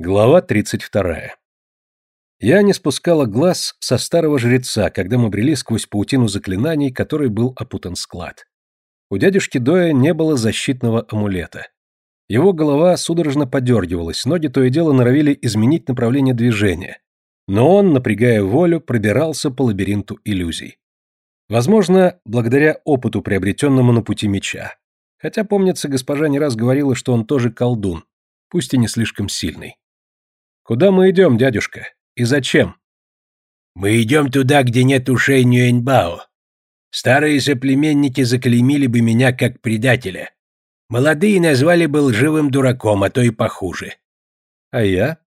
Глава 32. Я не спускала глаз со старого жреца, когда мы брели сквозь паутину заклинаний, которой был опутан склад. У дядюшки Доя не было защитного амулета. Его голова судорожно подергивалась, ноги то и дело норовили изменить направление движения. Но он, напрягая волю, пробирался по лабиринту иллюзий. Возможно, благодаря опыту, приобретенному на пути меча. Хотя, помнится, госпожа не раз говорила, что он тоже колдун, пусть и не слишком сильный. «Куда мы идем, дядюшка? И зачем?» «Мы идем туда, где нет ушей Нюэньбао. Старые соплеменники заклеймили бы меня как предателя. Молодые назвали бы лживым дураком, а то и похуже». «А я?»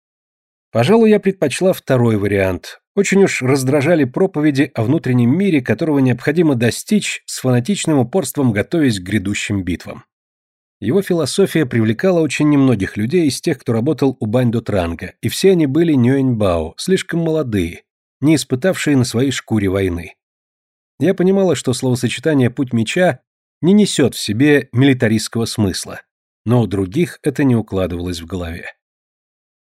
Пожалуй, я предпочла второй вариант. Очень уж раздражали проповеди о внутреннем мире, которого необходимо достичь с фанатичным упорством готовясь к грядущим битвам. Его философия привлекала очень немногих людей из тех, кто работал у Баньдо Транга, и все они были Нюэньбао, слишком молодые, не испытавшие на своей шкуре войны. Я понимала, что словосочетание «путь меча» не несет в себе милитаристского смысла, но у других это не укладывалось в голове.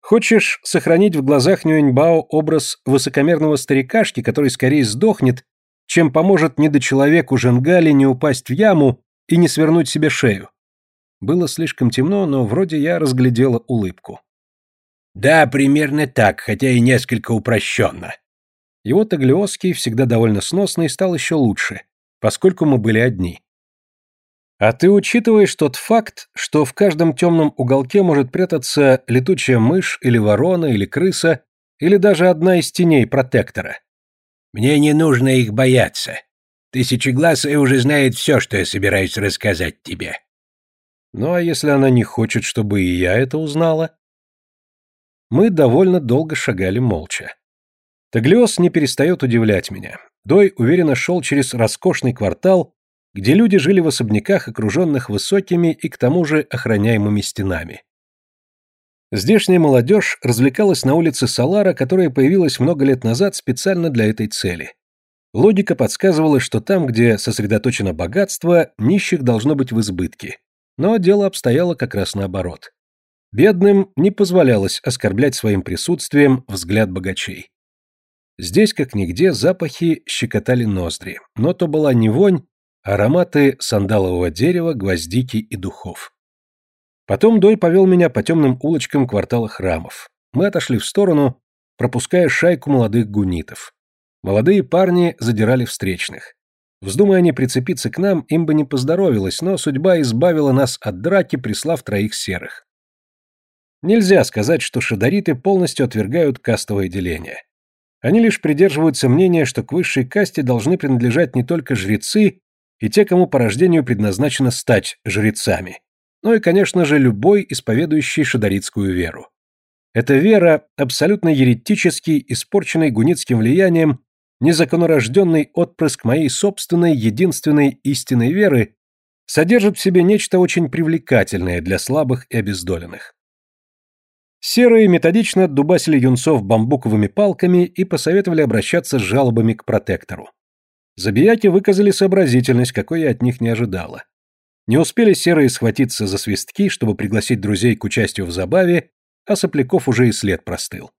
Хочешь сохранить в глазах Нюэньбао образ высокомерного старикашки, который скорее сдохнет, чем поможет недочеловеку Женгали не упасть в яму и не свернуть себе шею? Было слишком темно, но вроде я разглядела улыбку. «Да, примерно так, хотя и несколько упрощенно». Его Таглиоский, всегда довольно сносный, стал еще лучше, поскольку мы были одни. А ты учитываешь тот факт, что в каждом темном уголке может прятаться летучая мышь или ворона или крыса, или даже одна из теней протектора? Мне не нужно их бояться. Тысячеглазая уже знает все, что я собираюсь рассказать тебе. Ну а если она не хочет, чтобы и я это узнала? Мы довольно долго шагали молча. Таглиос не перестает удивлять меня. Дой уверенно шел через роскошный квартал, где люди жили в особняках, окруженных высокими и к тому же охраняемыми стенами. Здешняя молодежь развлекалась на улице Салара, которая появилась много лет назад специально для этой цели. Логика подсказывала, что там, где сосредоточено богатство, нищих должно быть в избытке. Но дело обстояло как раз наоборот. Бедным не позволялось оскорблять своим присутствием взгляд богачей. Здесь, как нигде, запахи щекотали ноздри, но то была не вонь, а ароматы сандалового дерева, гвоздики и духов. Потом Дой повел меня по темным улочкам квартала храмов. Мы отошли в сторону, пропуская шайку молодых гунитов. Молодые парни задирали встречных. Вздумая они прицепиться к нам, им бы не поздоровилось, но судьба избавила нас от драки, прислав троих серых. Нельзя сказать, что шадариты полностью отвергают кастовое деление. Они лишь придерживаются мнения, что к высшей касте должны принадлежать не только жрецы и те, кому по рождению предназначено стать жрецами, но и, конечно же, любой, исповедующий шадаритскую веру. Эта вера, абсолютно еретический, испорченный гуницким влиянием, незаконорожденный отпрыск моей собственной единственной истинной веры, содержит в себе нечто очень привлекательное для слабых и обездоленных. Серые методично дубасили юнцов бамбуковыми палками и посоветовали обращаться с жалобами к протектору. Забияки выказали сообразительность, какой я от них не ожидала. Не успели серые схватиться за свистки, чтобы пригласить друзей к участию в забаве, а сопляков уже и след простыл.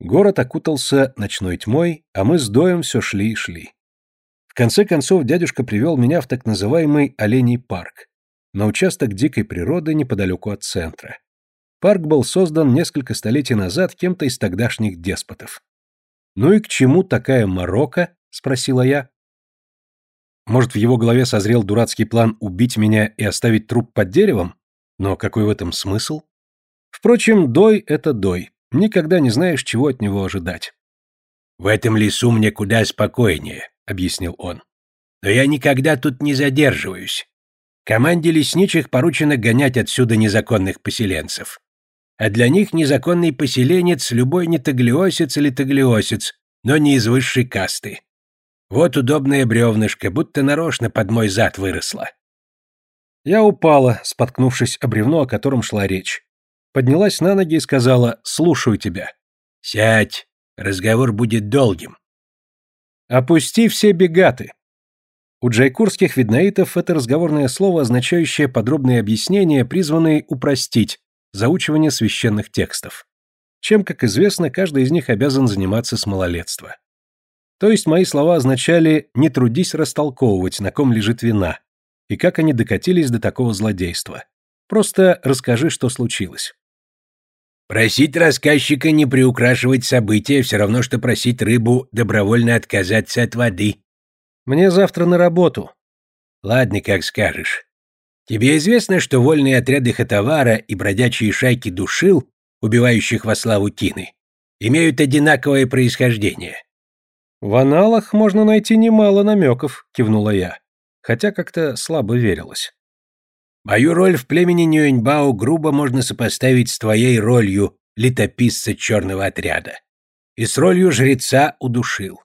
Город окутался ночной тьмой, а мы с Доем все шли и шли. В конце концов дядюшка привел меня в так называемый Оленей парк, на участок дикой природы неподалеку от центра. Парк был создан несколько столетий назад кем-то из тогдашних деспотов. «Ну и к чему такая морока?» — спросила я. Может, в его голове созрел дурацкий план убить меня и оставить труп под деревом? Но какой в этом смысл? Впрочем, Дой — это Дой. Никогда не знаешь, чего от него ожидать. «В этом лесу мне куда спокойнее», — объяснил он. «Но я никогда тут не задерживаюсь. Команде лесничих поручено гонять отсюда незаконных поселенцев. А для них незаконный поселенец — любой не таглиосец или таглиосец, но не из высшей касты. Вот удобное бревнышко, будто нарочно под мой зад выросло». Я упала, споткнувшись о бревно, о котором шла речь поднялась на ноги и сказала «Слушаю тебя». «Сядь, разговор будет долгим». «Опусти все бегаты». У джайкурских виднаитов это разговорное слово, означающее подробные объяснения, призванные упростить, заучивание священных текстов. Чем, как известно, каждый из них обязан заниматься с малолетства. То есть мои слова означали «не трудись растолковывать, на ком лежит вина», и как они докатились до такого злодейства. Просто расскажи, что случилось. Просить рассказчика не приукрашивать события все равно, что просить рыбу добровольно отказаться от воды. Мне завтра на работу. Ладно, как скажешь. Тебе известно, что вольные отряды Хатавара и бродячие шайки душил, убивающих во славу Тины, имеют одинаковое происхождение? В аналах можно найти немало намеков, кивнула я, хотя как-то слабо верилось. Мою роль в племени Нюэньбао грубо можно сопоставить с твоей ролью летописца черного отряда. И с ролью жреца удушил.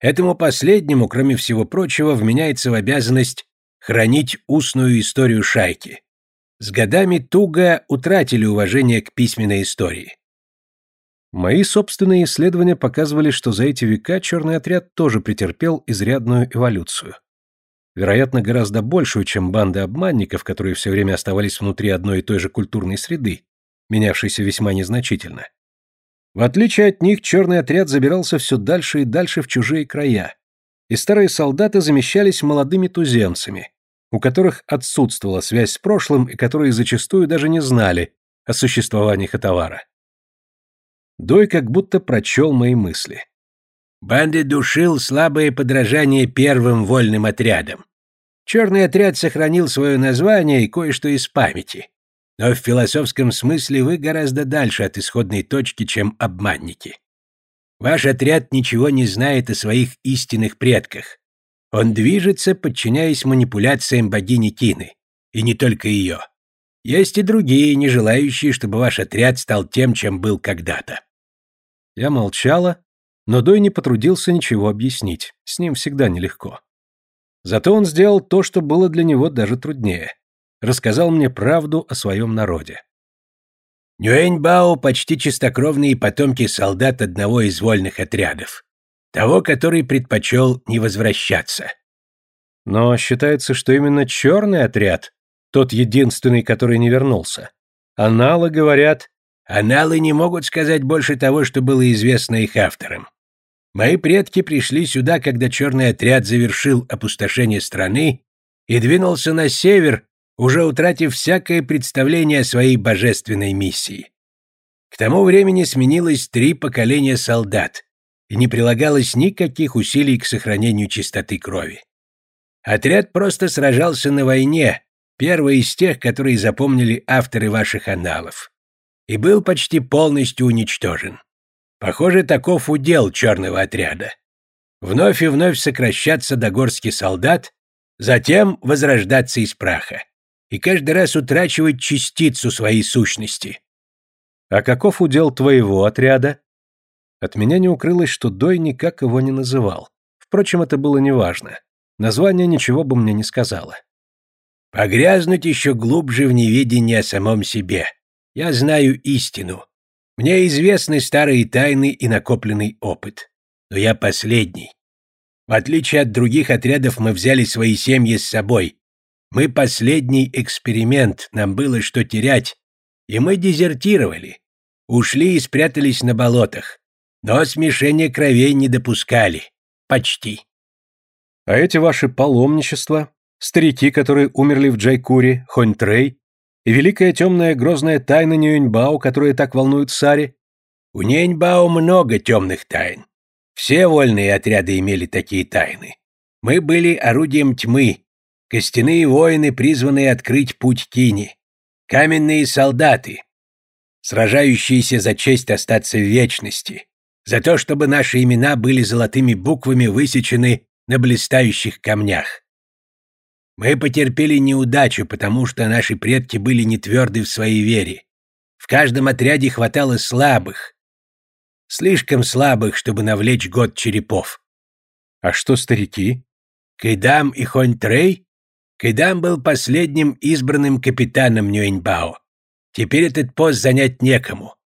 Этому последнему, кроме всего прочего, вменяется в обязанность хранить устную историю шайки. С годами туго утратили уважение к письменной истории. Мои собственные исследования показывали, что за эти века черный отряд тоже претерпел изрядную эволюцию вероятно, гораздо большую, чем банды обманников, которые все время оставались внутри одной и той же культурной среды, менявшейся весьма незначительно. В отличие от них, черный отряд забирался все дальше и дальше в чужие края, и старые солдаты замещались молодыми туземцами, у которых отсутствовала связь с прошлым и которые зачастую даже не знали о существовании Хатавара. Дой как будто прочел мои мысли. Банды душил слабое подражание первым вольным отрядам. Черный отряд сохранил свое название и кое-что из памяти. Но в философском смысле вы гораздо дальше от исходной точки, чем обманники. Ваш отряд ничего не знает о своих истинных предках. Он движется, подчиняясь манипуляциям богини Кины. И не только ее. Есть и другие, не желающие, чтобы ваш отряд стал тем, чем был когда-то. Я молчала, но Дой не потрудился ничего объяснить, с ним всегда нелегко. Зато он сделал то, что было для него даже труднее. Рассказал мне правду о своем народе. Нюэньбао почти чистокровные потомки солдат одного из вольных отрядов. Того, который предпочел не возвращаться. Но считается, что именно черный отряд, тот единственный, который не вернулся. Аналы говорят... Аналы не могут сказать больше того, что было известно их авторам. Мои предки пришли сюда, когда черный отряд завершил опустошение страны и двинулся на север, уже утратив всякое представление о своей божественной миссии. К тому времени сменилось три поколения солдат, и не прилагалось никаких усилий к сохранению чистоты крови. Отряд просто сражался на войне, первый из тех, которые запомнили авторы ваших аналов, и был почти полностью уничтожен. Похоже, таков удел черного отряда. Вновь и вновь сокращаться до горски солдат, затем возрождаться из праха. И каждый раз утрачивать частицу своей сущности. А каков удел твоего отряда? От меня не укрылось, что Дой никак его не называл. Впрочем, это было неважно. Название ничего бы мне не сказала. Погрязнуть еще глубже в неведении о самом себе. Я знаю истину. Мне известны старые тайны и накопленный опыт. Но я последний. В отличие от других отрядов, мы взяли свои семьи с собой. Мы последний эксперимент, нам было что терять. И мы дезертировали. Ушли и спрятались на болотах. Но смешения кровей не допускали. Почти. А эти ваши паломничества, старики, которые умерли в Джайкуре, Хоньтрей, и великая темная грозная тайна Нюэньбао, которая так волнует Сари? У Нюэньбао много темных тайн. Все вольные отряды имели такие тайны. Мы были орудием тьмы, костяные воины, призванные открыть путь Кини, каменные солдаты, сражающиеся за честь остаться в вечности, за то, чтобы наши имена были золотыми буквами высечены на блистающих камнях. Мы потерпели неудачу, потому что наши предки были не тверды в своей вере. В каждом отряде хватало слабых. Слишком слабых, чтобы навлечь год черепов. А что старики? Кайдам и Хонь-Трей? Кайдам был последним избранным капитаном Нюэньбао. Теперь этот пост занять некому.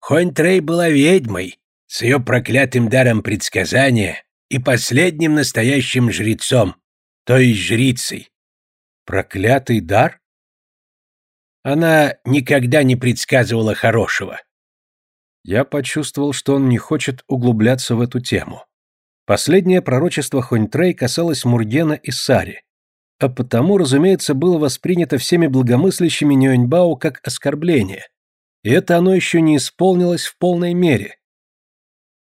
Хонь-Трей была ведьмой, с ее проклятым даром предсказания и последним настоящим жрецом, то есть жрицей. Проклятый дар? Она никогда не предсказывала хорошего. Я почувствовал, что он не хочет углубляться в эту тему. Последнее пророчество Хоньтрей касалось Мургена и Сари, а потому, разумеется, было воспринято всеми благомыслящими Нюэньбао как оскорбление, и это оно еще не исполнилось в полной мере.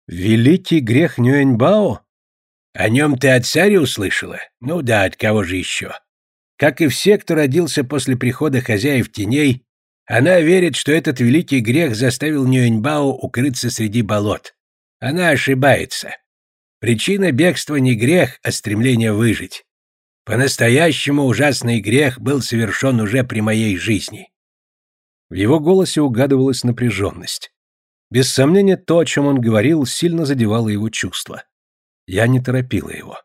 Великий грех Нюэньбао? О нем ты от царя услышала? Ну да, от кого же еще? Как и все, кто родился после прихода хозяев теней, она верит, что этот великий грех заставил Нюэньбао укрыться среди болот. Она ошибается. Причина бегства не грех, а стремление выжить. По-настоящему ужасный грех был совершен уже при моей жизни. В его голосе угадывалась напряженность. Без сомнения, то, о чем он говорил, сильно задевало его чувства. Я не торопила его.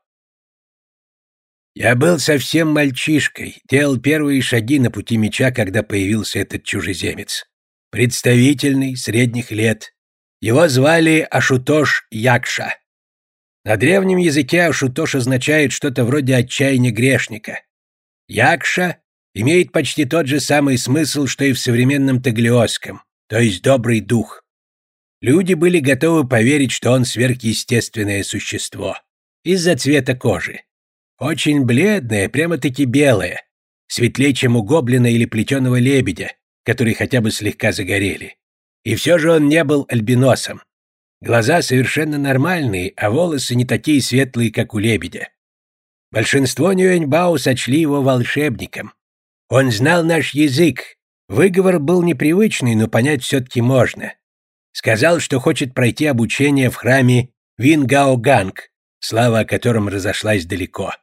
Я был совсем мальчишкой, делал первые шаги на пути меча, когда появился этот чужеземец. Представительный, средних лет. Его звали Ашутош Якша. На древнем языке Ашутош означает что-то вроде отчаяния грешника. Якша имеет почти тот же самый смысл, что и в современном таглиосском, то есть добрый дух. Люди были готовы поверить, что он сверхъестественное существо. Из-за цвета кожи. Очень бледное, прямо-таки белое. Светлее, чем у гоблина или плетеного лебедя, которые хотя бы слегка загорели. И все же он не был альбиносом. Глаза совершенно нормальные, а волосы не такие светлые, как у лебедя. Большинство Нюэньбао сочли его волшебником. Он знал наш язык. Выговор был непривычный, но понять все-таки можно. Сказал, что хочет пройти обучение в храме Вингаоганг, слава о котором разошлась далеко.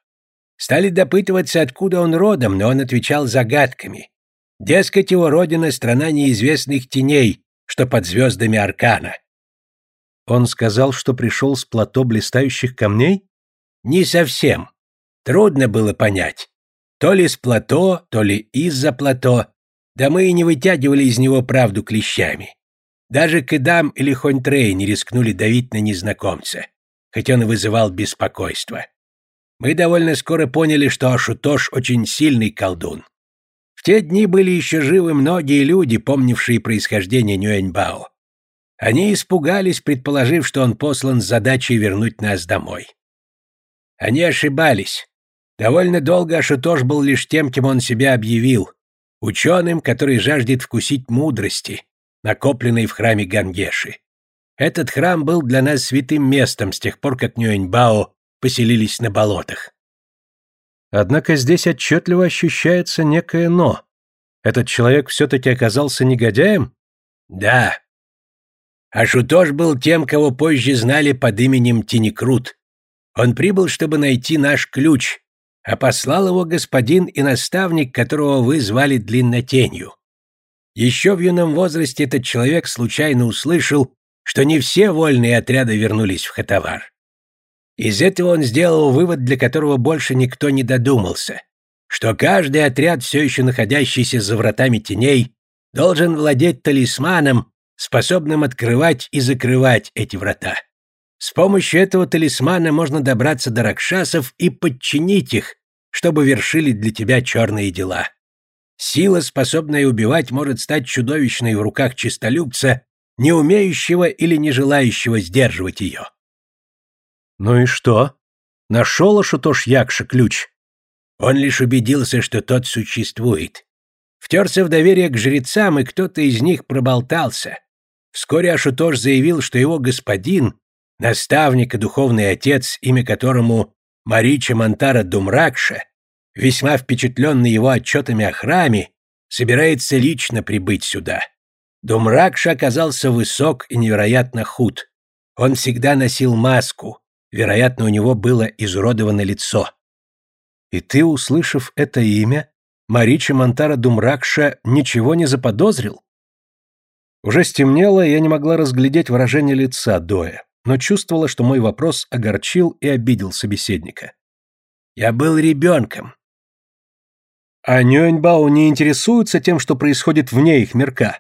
Стали допытываться, откуда он родом, но он отвечал загадками. Дескать, его родина — страна неизвестных теней, что под звездами Аркана. Он сказал, что пришел с плато блистающих камней? Не совсем. Трудно было понять. То ли с плато, то ли из-за плато. Да мы и не вытягивали из него правду клещами. Даже Кэдам или Хоньтрей не рискнули давить на незнакомца, хоть он и вызывал беспокойство мы довольно скоро поняли, что Ашутош очень сильный колдун. В те дни были еще живы многие люди, помнившие происхождение Нюэньбао. Они испугались, предположив, что он послан с задачей вернуть нас домой. Они ошибались. Довольно долго Ашутош был лишь тем, кем он себя объявил, ученым, который жаждет вкусить мудрости, накопленной в храме Гангеши. Этот храм был для нас святым местом с тех пор, как Нюэньбао поселились на болотах. Однако здесь отчетливо ощущается некое «но». Этот человек все-таки оказался негодяем? Да. Ашутош был тем, кого позже знали под именем Тинекрут. Он прибыл, чтобы найти наш ключ, а послал его господин и наставник, которого вы звали Длиннотенью. Еще в юном возрасте этот человек случайно услышал, что не все вольные отряды вернулись в Хатавар. Из этого он сделал вывод, для которого больше никто не додумался, что каждый отряд, все еще находящийся за вратами теней, должен владеть талисманом, способным открывать и закрывать эти врата. С помощью этого талисмана можно добраться до ракшасов и подчинить их, чтобы вершили для тебя черные дела. Сила, способная убивать, может стать чудовищной в руках чистолюбца, не умеющего или не желающего сдерживать ее. Ну и что? Нашел Ашутош Якша ключ? Он лишь убедился, что тот существует. Втерся в доверие к жрецам, и кто-то из них проболтался. Вскоре Ашутош заявил, что его господин, наставник и духовный отец, имя которому Марича Монтара Думракша, весьма впечатленный его отчетами о храме, собирается лично прибыть сюда. Думракша оказался высок и невероятно худ. Он всегда носил маску, Вероятно, у него было изуродовано лицо. И ты, услышав это имя, Марича Монтара Думракша ничего не заподозрил? Уже стемнело, я не могла разглядеть выражение лица Доя, но чувствовала, что мой вопрос огорчил и обидел собеседника. «Я был ребенком». А Нюэньбао не интересуется тем, что происходит вне их мирка?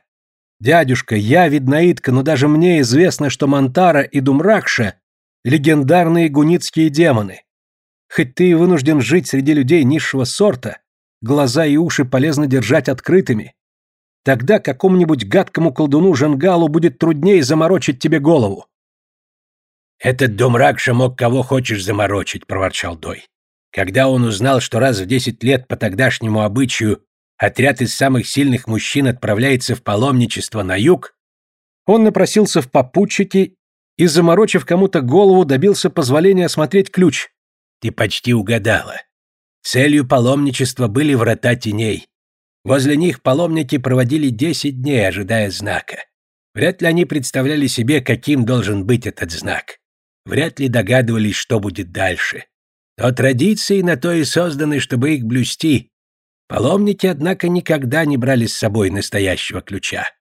Дядюшка, я виднаитка, но даже мне известно, что Монтара и Думракша легендарные гуницкие демоны. Хоть ты и вынужден жить среди людей низшего сорта, глаза и уши полезно держать открытыми. Тогда какому-нибудь гадкому колдуну Жангалу будет труднее заморочить тебе голову. «Этот дом Ракша мог кого хочешь заморочить», — проворчал Дой. Когда он узнал, что раз в десять лет по тогдашнему обычаю отряд из самых сильных мужчин отправляется в паломничество на юг, он напросился в попутчики и, заморочив кому-то голову, добился позволения осмотреть ключ. Ты почти угадала. Целью паломничества были врата теней. Возле них паломники проводили десять дней, ожидая знака. Вряд ли они представляли себе, каким должен быть этот знак. Вряд ли догадывались, что будет дальше. Но традиции на то и созданы, чтобы их блюсти. Паломники, однако, никогда не брали с собой настоящего ключа.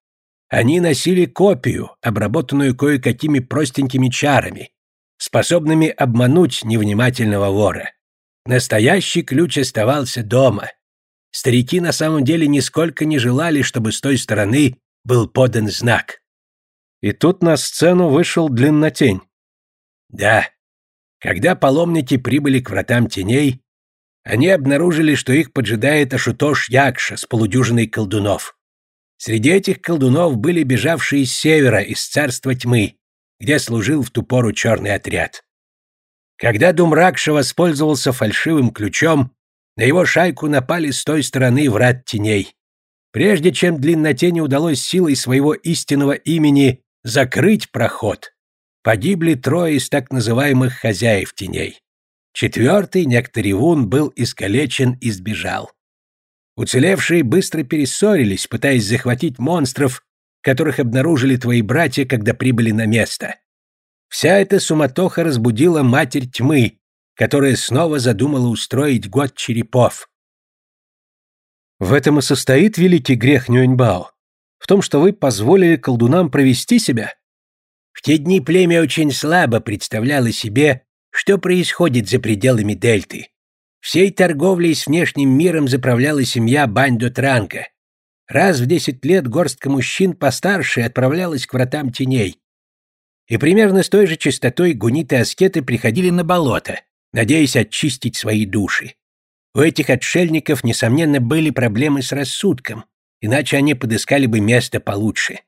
Они носили копию, обработанную кое-какими простенькими чарами, способными обмануть невнимательного вора. Настоящий ключ оставался дома. Старики на самом деле нисколько не желали, чтобы с той стороны был подан знак. И тут на сцену вышел длиннотень. Да. Когда паломники прибыли к вратам теней, они обнаружили, что их поджидает Ашутош Якша с полудюжиной колдунов. Среди этих колдунов были бежавшие с севера, из царства тьмы, где служил в ту пору черный отряд. Когда Думракша воспользовался фальшивым ключом, на его шайку напали с той стороны врат теней. Прежде чем длиннотени удалось силой своего истинного имени закрыть проход, погибли трое из так называемых хозяев теней. Четвертый, некто Ревун, был искалечен и сбежал. Уцелевшие быстро перессорились, пытаясь захватить монстров, которых обнаружили твои братья, когда прибыли на место. Вся эта суматоха разбудила Матерь Тьмы, которая снова задумала устроить год черепов. В этом и состоит великий грех Нюэньбао. В том, что вы позволили колдунам провести себя. В те дни племя очень слабо представляло себе, что происходит за пределами дельты. Всей торговлей с внешним миром заправляла семья Бандо Транка. Раз в десять лет горстка мужчин постарше отправлялась к вратам теней. И примерно с той же частотой гуниты-аскеты приходили на болото, надеясь очистить свои души. У этих отшельников, несомненно, были проблемы с рассудком, иначе они подыскали бы место получше.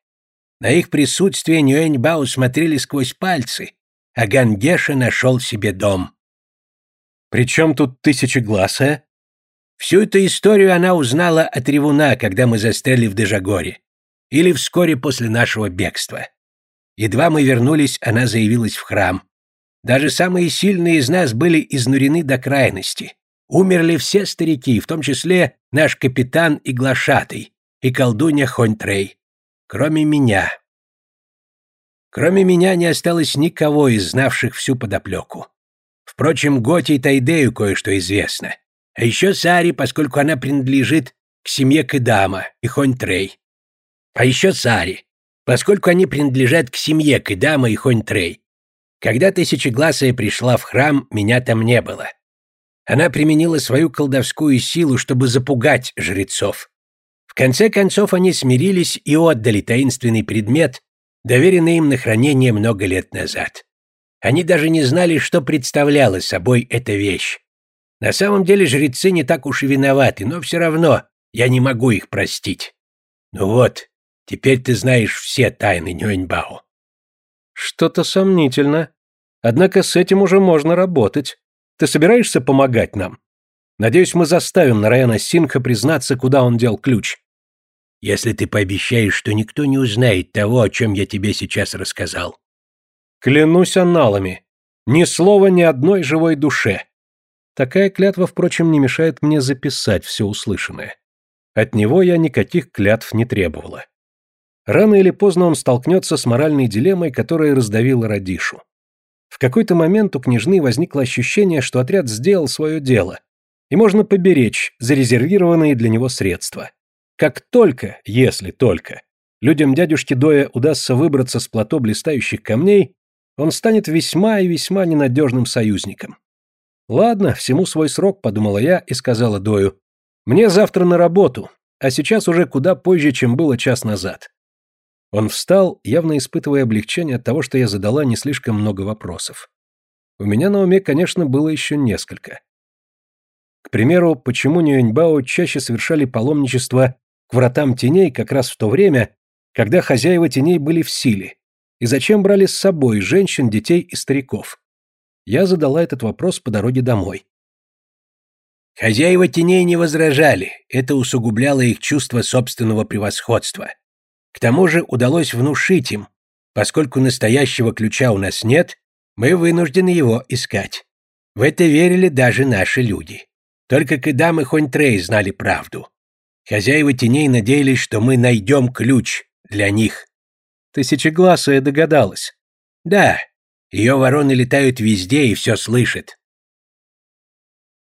На их присутствие Нюэньбао смотрели сквозь пальцы, а Гангеша нашел себе дом. Причем тут тысячегласая? Всю эту историю она узнала от Ревуна, когда мы застряли в Дежагоре. Или вскоре после нашего бегства. Едва мы вернулись, она заявилась в храм. Даже самые сильные из нас были изнурены до крайности. Умерли все старики, в том числе наш капитан и глашатый, и колдунья Хоньтрей. Кроме меня. Кроме меня не осталось никого из знавших всю подоплеку. Впрочем, Готи и Тайдею кое-что известно. А еще Сари, поскольку она принадлежит к семье Кэдама и Хонь-Трей. А еще Сари, поскольку они принадлежат к семье Кэдама и Хонь-Трей. Когда Тысячегласая пришла в храм, меня там не было. Она применила свою колдовскую силу, чтобы запугать жрецов. В конце концов они смирились и отдали таинственный предмет, доверенный им на хранение много лет назад. Они даже не знали, что представляла собой эта вещь. На самом деле жрецы не так уж и виноваты, но все равно я не могу их простить. Ну вот, теперь ты знаешь все тайны Нюэньбао. Что-то сомнительно. Однако с этим уже можно работать. Ты собираешься помогать нам? Надеюсь, мы заставим Нараяна Синха признаться, куда он дел ключ. Если ты пообещаешь, что никто не узнает того, о чем я тебе сейчас рассказал. Клянусь аналами. Ни слова ни одной живой душе. Такая клятва, впрочем, не мешает мне записать все услышанное. От него я никаких клятв не требовала. Рано или поздно он столкнется с моральной дилеммой, которая раздавила Радишу. В какой-то момент у княжны возникло ощущение, что отряд сделал свое дело, и можно поберечь зарезервированные для него средства. Как только, если только, людям дядюшки Доя удастся выбраться с плато блистающих камней, он станет весьма и весьма ненадежным союзником. Ладно, всему свой срок, подумала я и сказала Дою. Мне завтра на работу, а сейчас уже куда позже, чем было час назад. Он встал, явно испытывая облегчение от того, что я задала не слишком много вопросов. У меня на уме, конечно, было еще несколько. К примеру, почему Нюэньбао чаще совершали паломничество к вратам теней как раз в то время, когда хозяева теней были в силе, и зачем брали с собой женщин, детей и стариков? Я задала этот вопрос по дороге домой. Хозяева теней не возражали, это усугубляло их чувство собственного превосходства. К тому же удалось внушить им, поскольку настоящего ключа у нас нет, мы вынуждены его искать. В это верили даже наши люди. Только Кэдам и Хоньтрей знали правду. Хозяева теней надеялись, что мы найдем ключ для них. Тысячегласая догадалась. Да, ее вороны летают везде и все слышат.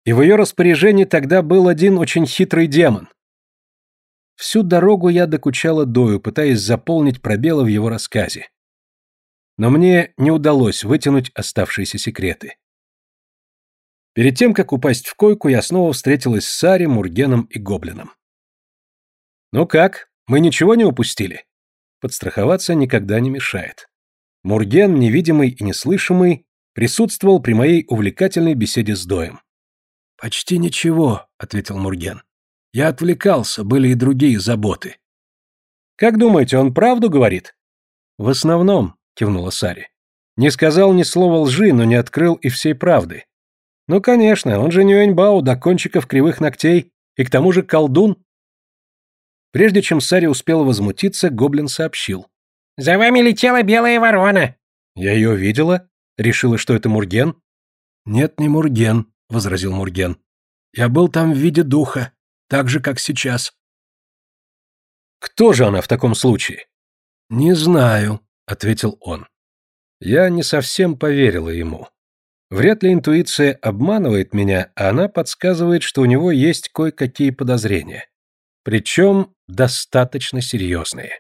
И в ее распоряжении тогда был один очень хитрый демон. Всю дорогу я докучала Дою, пытаясь заполнить пробелы в его рассказе. Но мне не удалось вытянуть оставшиеся секреты. Перед тем, как упасть в койку, я снова встретилась с Сари, Мургеном и Гоблином. «Ну как, мы ничего не упустили?» Подстраховаться никогда не мешает. Мурген, невидимый и неслышимый, присутствовал при моей увлекательной беседе с Доем. «Почти ничего», — ответил Мурген. «Я отвлекался, были и другие заботы». «Как думаете, он правду говорит?» «В основном», — кивнула Сари. «Не сказал ни слова лжи, но не открыл и всей правды. Ну, конечно, он же не Юэньбао до кончиков кривых ногтей, и к тому же колдун. Прежде чем Сари успела возмутиться, гоблин сообщил. «За вами летела белая ворона». «Я ее видела? Решила, что это Мурген?» «Нет, не Мурген», — возразил Мурген. «Я был там в виде духа, так же, как сейчас». «Кто же она в таком случае?» «Не знаю», — ответил он. Я не совсем поверила ему. Вряд ли интуиция обманывает меня, а она подсказывает, что у него есть кое-какие подозрения. Причем достаточно серьезные.